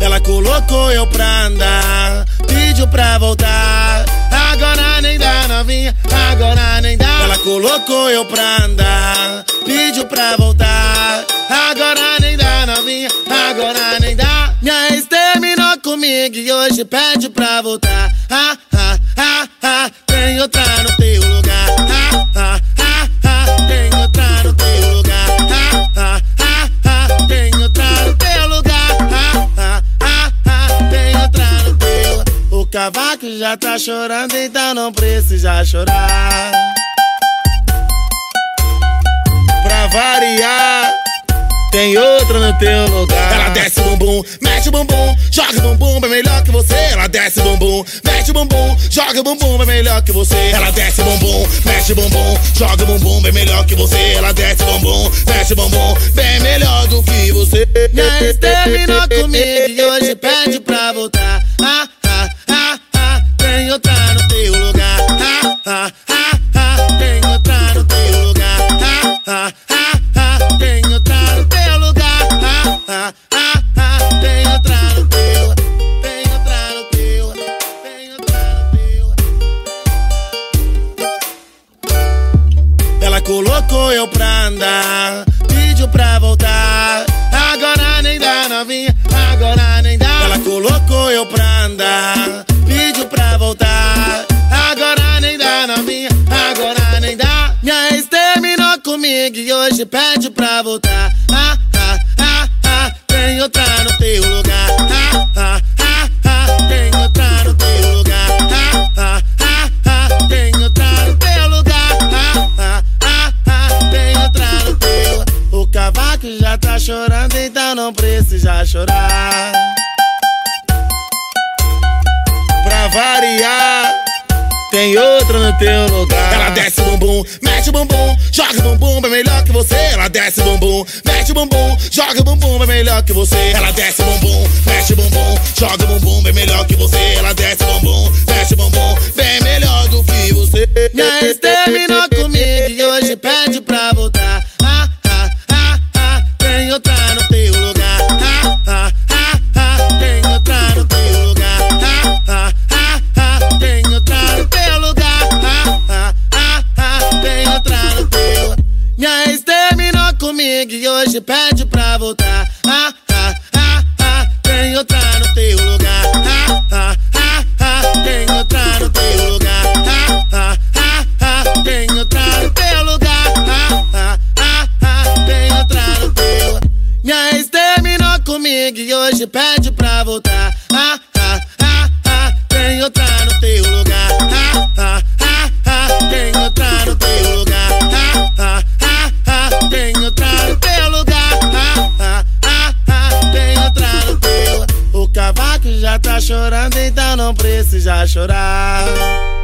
Ela colocou eu pra andar, pediu pra voltar. Agora nem dá novinha, agora nem dá. Ela colocou eu pra andar, pediu pra voltar. Agora nem dá novinha, agora nem dá. Minha ex terminou comigo e hoje pede pra voltar. Ah, ah, ah, já tá chorando, então não precisa chorar. Pra variar. Tem outra no teu lugar. Ela desce o bumbum, mexe o bumbum, joga o bumbum, é melhor que você. Ela desce o bumbum, mexe o bumbum, joga o bumbum, é melhor que você. Ela desce o bumbum, mexe o bumbum, joga o bumbum, é melhor que você. Ela desce o bumbum, mexe o bumbum, bem melhor do que você. Ex terminou comigo Ah, ah, ah, tem outra no teu lugar. Ah, ah, ah, ah, tem outra no teu lugar. Ah, ah, ah, ah, tem outra no teu. Tem outra no teu. Tem outra no teu. Ela colocou eu pra andar, pediu pra voltar. Agora nem dá novinha, agora nem dá. Ela colocou eu pra andar, e hoje pede pra voltar. Ah, ah, ah, ah, tem outra no teu lugar. Ah, ah, ah, ah, tem outra no teu lugar. Ah, ah, ah, ah, tem outra no teu lugar. Ah, ah, ah, ah, tem outra no teu. O cavaco já tá chorando, então não precisa chorar. Pra variar. Tem outra no teu lugar. Ela desce mexe o bumbum, joga o bumbum, é melhor que você. Ela desce o bumbum, mexe o bumbum, joga o bumbum, é melhor que você. Ela desce o bumbum, mexe o bumbum, joga o bumbum, é melhor que você. Ela desce o bumbum, mexe o bumbum, bem melhor do que você. Minha ex terminou comigo voltar. Ah, ah, ah, ah, tem outra no teu lugar. Ah, ah, ah, ah, tem outra no teu lugar. Ah, ah, ah, ah, tem outra no teu lugar. Ah, ah, ah, ah, tem outra no teu. Minha ex terminou comigo e hoje pede pra voltar. Ah, ah, ah, ah, tem outra no teu lugar. O cavaco já chorar.